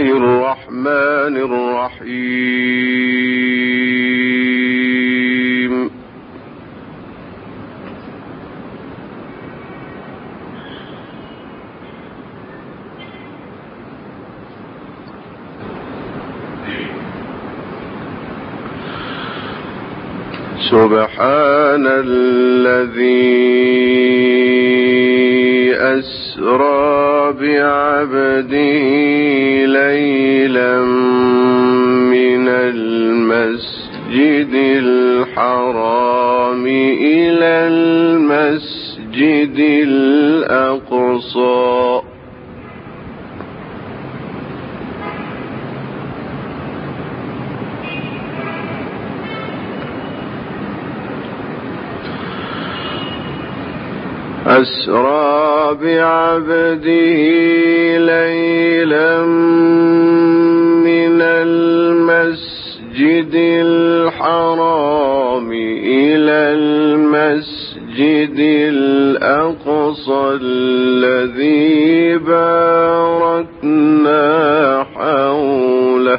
الرحمن الرحيم سبحان الذي أسرى بعبده ليلا من المسجد الحرام إلى المسجد الأقصى. أسرى بعبده ليلا من المسجد الحرام إلى المسجد الأقصى الذي باركنا حوله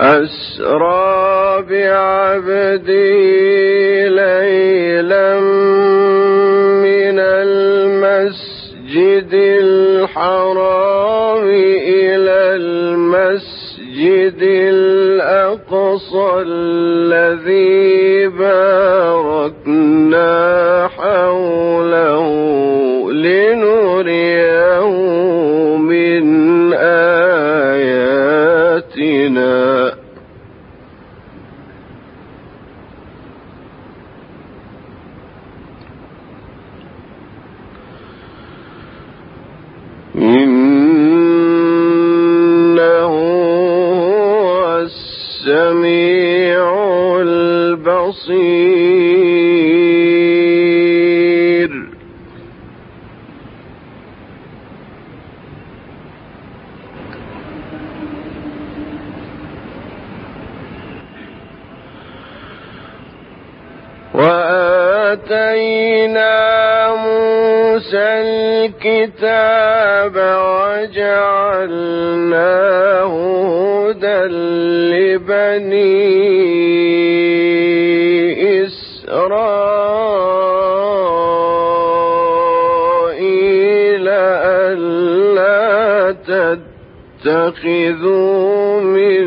أسرى بعبده ليلا من المسجد الحرام إلى المسجد الأقصى الذي باركنا حوله لنريه من آياتنا. وآتينا موسى الكتاب وجعلناه هدى لبني إسرائيل ألا تتخذوا من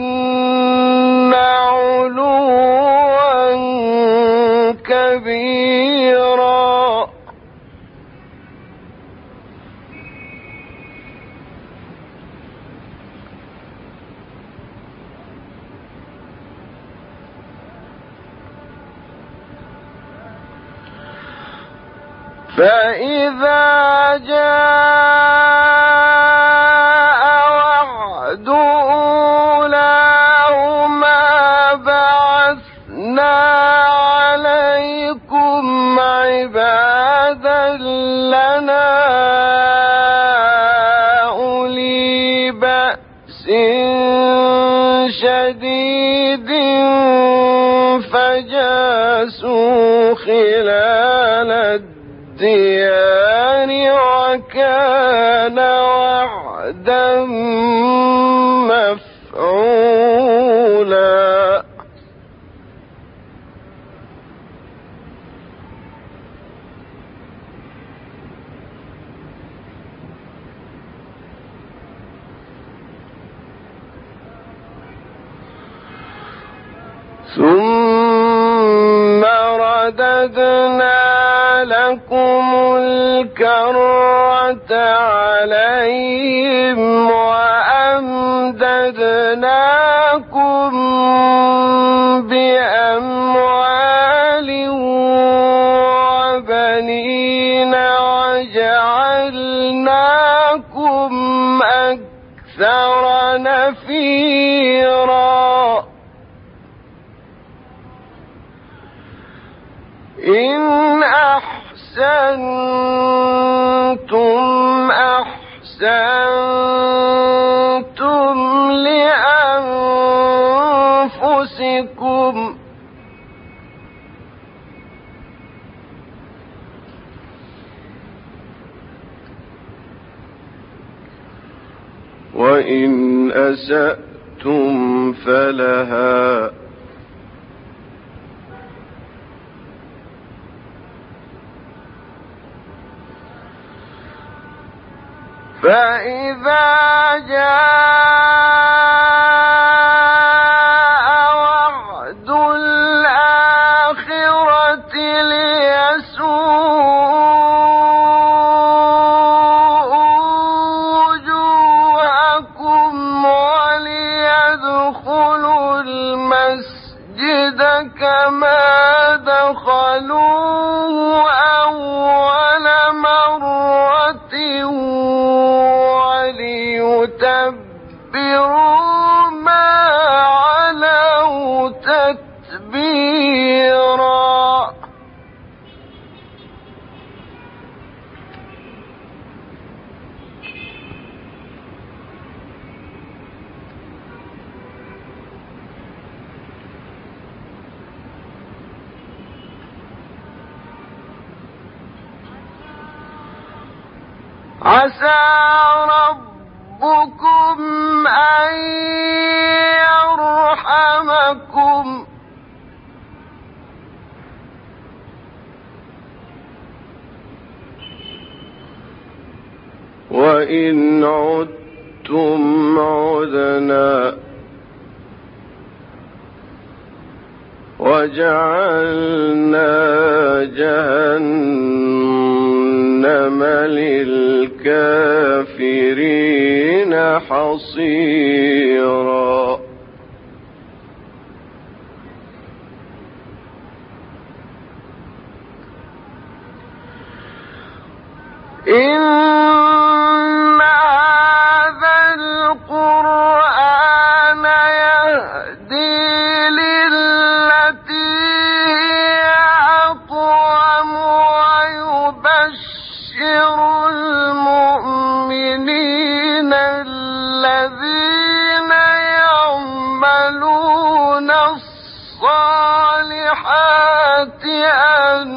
كبيرا. فإذا جاء خلال الديار وكان وعدا مفعولا. ثم الكرة عليهم وأمددناكم بأموال وبنين وجعلناكم أكثر نفيرا. إن أحسنتم أحسنتم لأنفسكم وإن أسأتم فلها فإذا جاء وإن عدتم عدنا وجعلنا جهنم للكافرين حصيرا. أن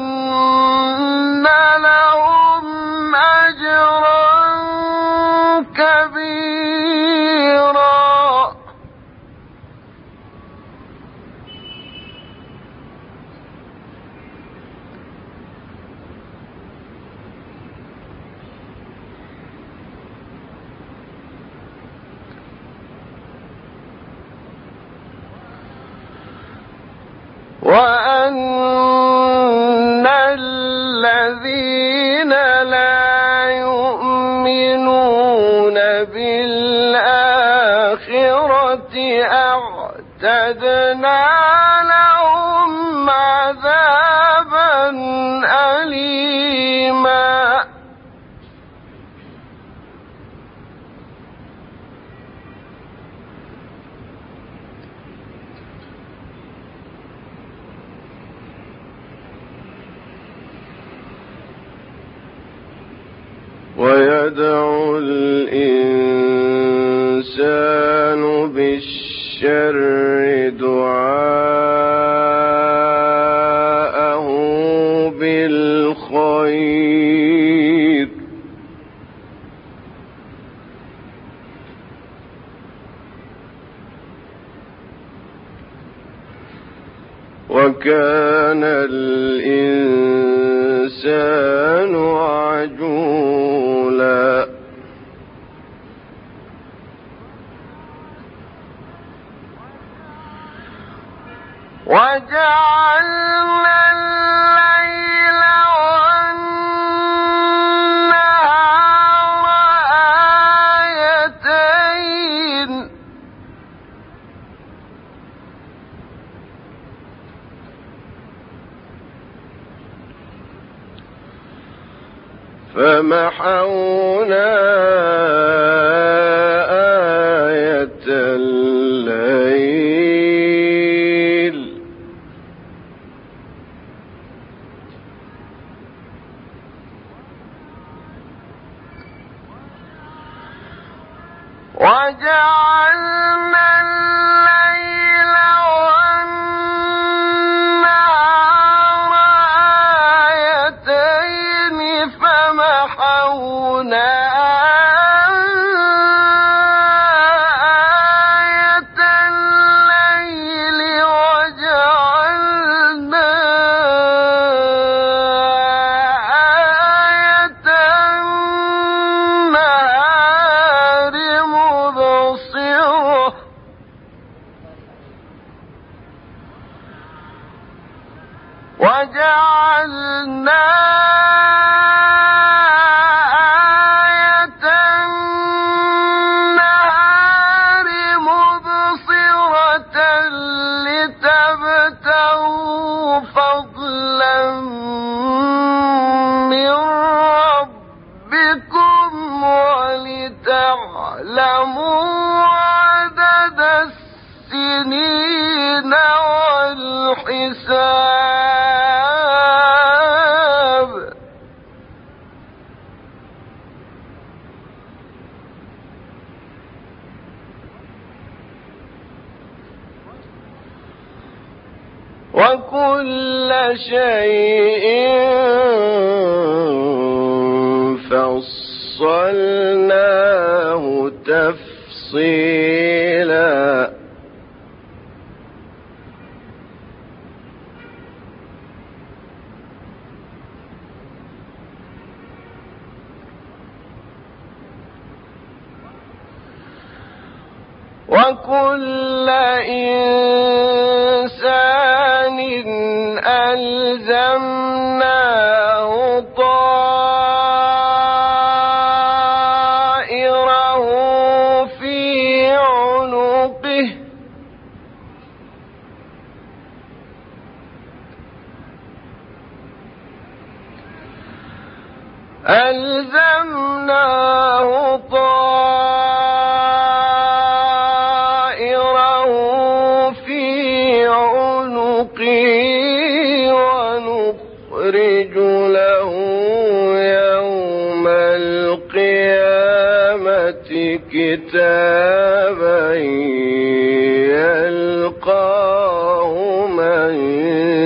أعتدنا وكان الإنسان عجولا. وجعلنا وجعلنا ولتعلموا عدد السنين والحساب. وكل شيء فصلناه تفصيلا. وكل إنسان ألزمناه ألزمناه طائره في عنقه ونخرج له يوم القيامة كتابا يلقاه منشورا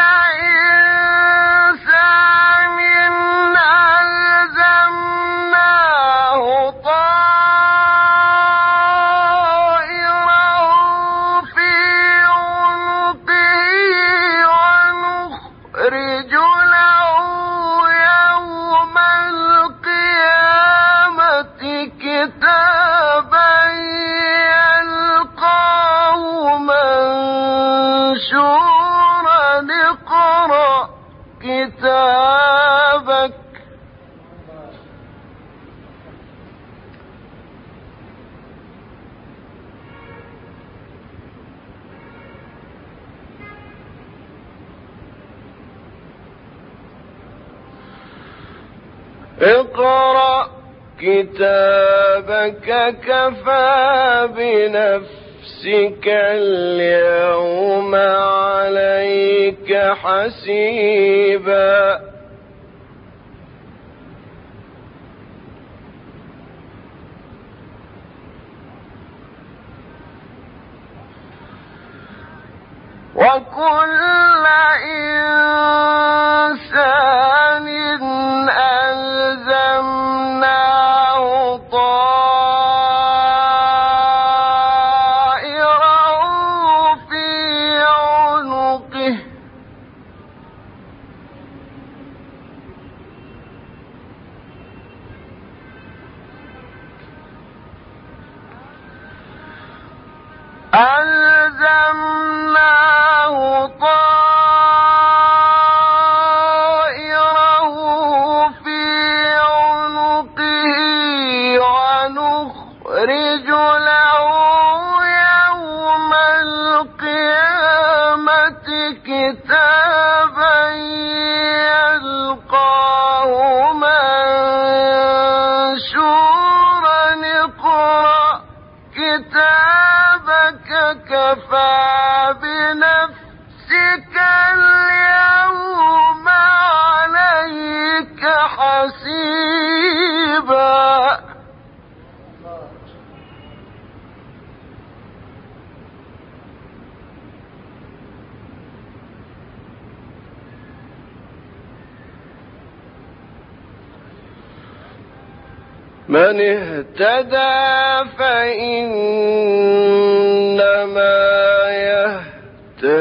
منشورا اقرأ كتابك. اقرأ كتابك كفى بنفسك. اليوم عليك حسيبا. ألزمناه كفى بنفسك اليوم. من اهتدى فإنما